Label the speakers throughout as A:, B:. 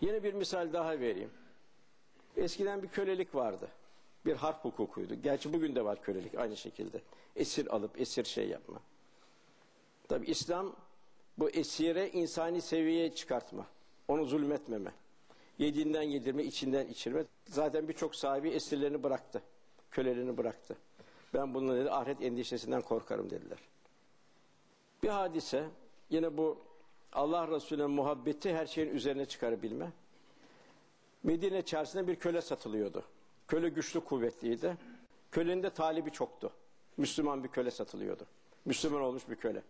A: Yine bir misal daha vereyim. Eskiden bir kölelik vardı. Bir harp hukukuydu. Gerçi bugün de var kölelik aynı şekilde. Esir alıp esir şey yapma. Tabi İslam bu esire insani seviyeye çıkartma. Onu zulmetmeme. Yediğinden yedirme, içinden içirme. Zaten birçok sahibi esirlerini bıraktı. Kölelerini bıraktı. Ben bunun dedi ahiret endişesinden korkarım dediler. Bir hadise yine bu Allah Resulü'ne muhabbeti her şeyin üzerine çıkarabilme. Medine çarşısında bir köle satılıyordu. Köle güçlü kuvvetliydi. Kölenin de talibi çoktu. Müslüman bir köle satılıyordu. Müslüman olmuş bir köle.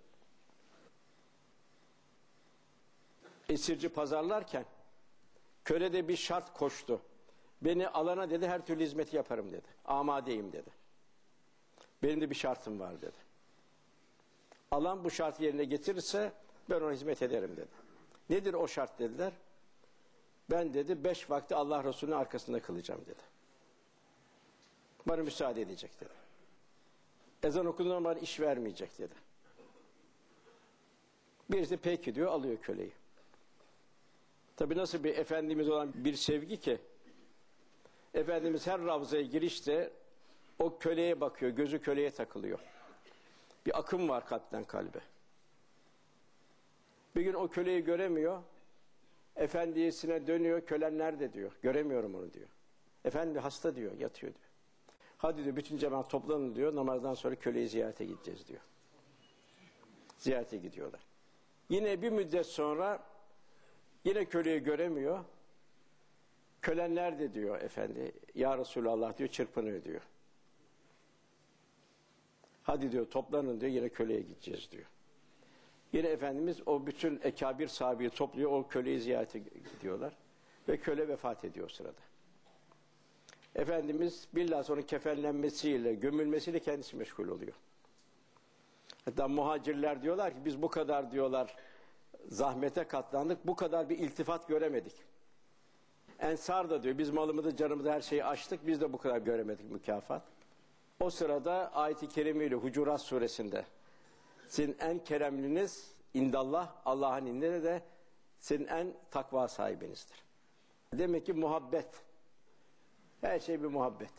A: Esirci pazarlarken köle de bir şart koştu. Beni alana dedi her türlü hizmeti yaparım dedi. Amadeyim dedi. Benim de bir şartım var dedi. Alan bu şart yerine getirirse ben ona hizmet ederim dedi. Nedir o şart dediler. Ben dedi beş vakti Allah Resulü'nün arkasında kılacağım dedi. Bana müsaade edecek dedi. Ezan okunduğunda bana iş vermeyecek dedi. Birisi peki diyor alıyor köleyi. Tabi nasıl bir Efendimiz olan bir sevgi ki Efendimiz her ravzaya girişte o köleye bakıyor, gözü köleye takılıyor. Bir akım var kalpten kalbe. Bir gün o köleyi göremiyor. Efendisine dönüyor, kölen nerede diyor. Göremiyorum onu diyor. Efendi hasta diyor, yatıyor diyor. Hadi diyor bütün cemaat toplanın diyor. Namazdan sonra köleyi ziyarete gideceğiz diyor. Ziyarete gidiyorlar. Yine bir müddet sonra yine köleyi göremiyor. Kölen nerede diyor efendi. Ya Resulallah diyor çırpınıyor diyor. Hadi diyor toplanın diyor yine köleye gideceğiz diyor. Yine Efendimiz o bütün ekabir sahabeyi topluyor o köleyi ziyarete gidiyorlar. Ve köle vefat ediyor o sırada. Efendimiz bilhassa onun kefenlenmesiyle, gömülmesiyle kendisi meşgul oluyor. Hatta muhacirler diyorlar ki biz bu kadar diyorlar zahmete katlandık, bu kadar bir iltifat göremedik. Ensar da diyor biz malımızı, canımızı her şeyi açtık, biz de bu kadar göremedik mükafat. O sırada ayet-i kerimiyle Hucurat suresinde sizin en keremliniz indallah, Allah'ın indinde de senin en takva sahibinizdir. Demek ki muhabbet. Her şey bir muhabbet.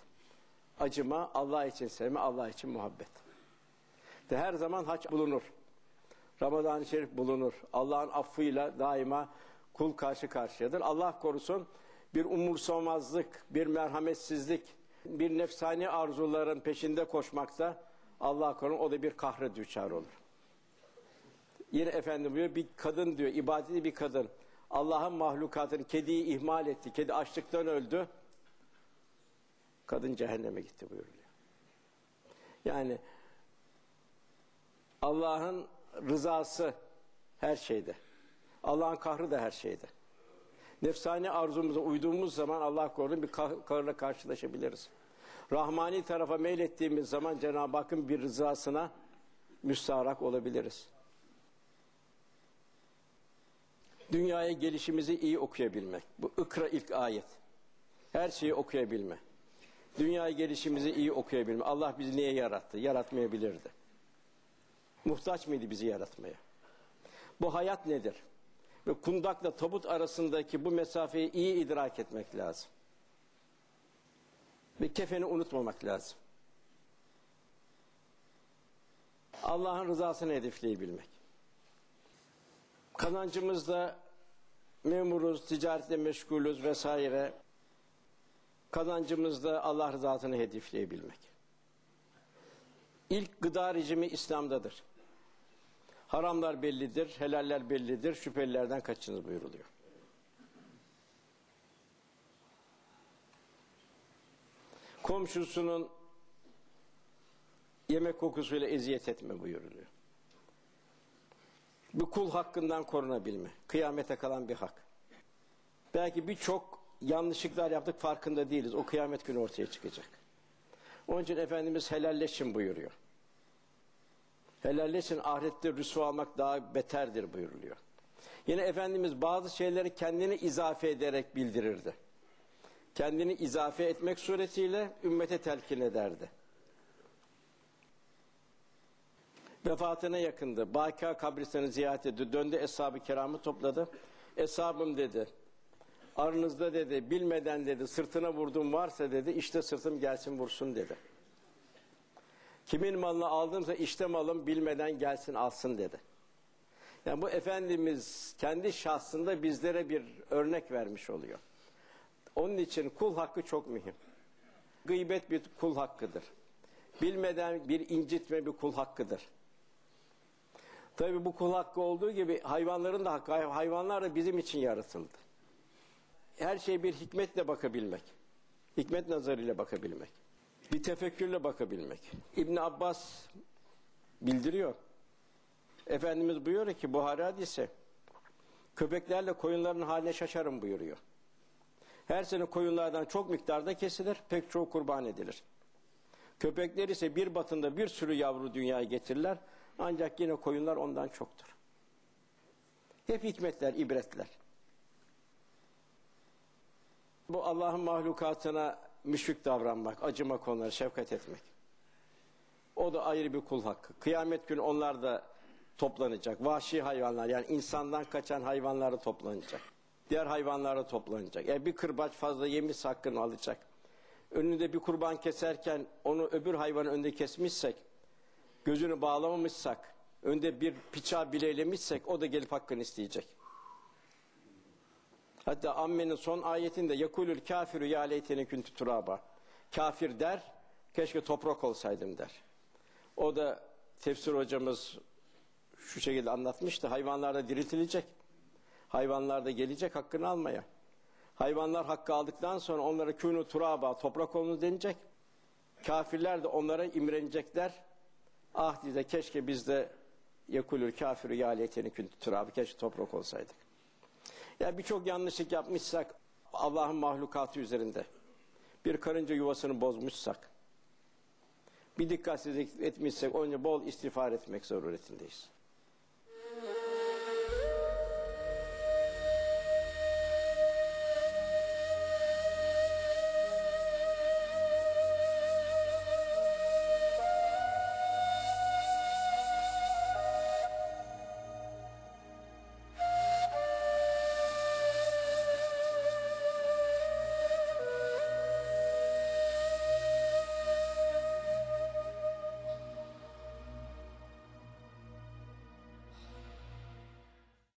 A: Acıma, Allah için sevme, Allah için muhabbet. De her zaman haç bulunur. Ramazan-ı Şerif bulunur. Allah'ın affıyla daima kul karşı karşıyadır. Allah korusun bir umursamazlık, bir merhametsizlik, bir nefsani arzuların peşinde koşmakta Allah korusun o da bir kahre düçar olur. Yine efendim diyor bir kadın diyor ibadetli bir kadın Allah'ın mahlukatını kediyi ihmal etti. Kedi açlıktan öldü. Kadın cehenneme gitti buyuruyor. Yani Allah'ın rızası her şeyde. Allah'ın kahrı da her şeyde. Nefsani arzumuza uyduğumuz zaman Allah korusun bir kahrla karşılaşabiliriz. Rahmani tarafa meylettiğimiz zaman Cenab-ı Hakk'ın bir rızasına müstarak olabiliriz. Dünyaya gelişimizi iyi okuyabilmek. Bu ikra ilk ayet. Her şeyi okuyabilme. Dünyaya gelişimizi iyi okuyabilme. Allah bizi niye yarattı? Yaratmayabilirdi. Muhtaç mıydı bizi yaratmaya? Bu hayat nedir? Ve kundakla tabut arasındaki bu mesafeyi iyi idrak etmek lazım. Ve kefeni unutmamak lazım. Allah'ın rızasını hedefleyebilmek. Kazancımızda memuruz, ticaretle meşgulüz vesaire. Kazancımızda Allah rızasını hedefleyebilmek. İlk gıda rejimi İslam'dadır. Haramlar bellidir, helaller bellidir, şüphelilerden kaçınız buyuruluyor. Komşusunun yemek kokusuyla eziyet etme buyuruluyor. Bu kul hakkından korunabilme. Kıyamete kalan bir hak. Belki birçok yanlışlıklar yaptık farkında değiliz. O kıyamet günü ortaya çıkacak. Onun için Efendimiz helalleşin buyuruyor. Helalleşin ahirette rüsva almak daha beterdir buyuruluyor. Yine Efendimiz bazı şeyleri kendini izafe ederek bildirirdi. Kendini izafe etmek suretiyle ümmete telkin ederdi. Vefatına yakındı. Baka kabristanı ziyaret etti. Döndü eshab-ı kiramı topladı. Eshabım dedi. Aranızda dedi bilmeden dedi sırtına vurdum varsa dedi işte sırtım gelsin vursun dedi. Kimin malını aldımsa işte malım bilmeden gelsin alsın dedi. Yani bu Efendimiz kendi şahsında bizlere bir örnek vermiş oluyor. Onun için kul hakkı çok mühim. Gıybet bir kul hakkıdır. Bilmeden bir incitme bir kul hakkıdır. Tabi bu kul hakkı olduğu gibi hayvanların da hakkı. Hayvanlar da bizim için yaratıldı. Her şey bir hikmetle bakabilmek. Hikmet nazarıyla bakabilmek. Bir tefekkürle bakabilmek. İbn Abbas bildiriyor. Efendimiz buyuruyor ki Buhari hadisi köpeklerle koyunların haline şaşarım buyuruyor. Her sene koyunlardan çok miktarda kesilir, pek çoğu kurban edilir. Köpekler ise bir batında bir sürü yavru dünyaya getirirler. Ancak yine koyunlar ondan çoktur. Hep hikmetler, ibretler. Bu Allah'ın mahlukatına müşfik davranmak, acımak onlara, şefkat etmek. O da ayrı bir kul hakkı. Kıyamet günü onlar da toplanacak. Vahşi hayvanlar yani insandan kaçan hayvanlar da toplanacak. Diğer hayvanlar da toplanacak. Yani bir kırbaç fazla yemiş hakkını alacak. Önünde bir kurban keserken onu öbür hayvanın önünde kesmişsek, gözünü bağlamamışsak, önde bir bıçağı bileylemişsek o da gelip hakkını isteyecek. Hatta ammenin son ayetinde yakulül kafiru ya leyteni küntü turaba. Kafir der, keşke toprak olsaydım der. O da tefsir hocamız şu şekilde anlatmıştı. Hayvanlar da diriltilecek. Hayvanlar da gelecek hakkını almaya. Hayvanlar hakkı aldıktan sonra onlara künü turaba, toprak olunuz denecek. Kafirler de onlara imrenecekler. Ah diye keşke biz de yakulül kafiru ya leyteni küntü turaba. Keşke toprak olsaydık. Yani birçok yanlışlık yapmışsak Allah'ın mahlukatı üzerinde bir karınca yuvasını bozmuşsak bir dikkatsizlik etmişsek onca bol istiğfar etmek zaruretindeyiz.